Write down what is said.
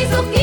hizo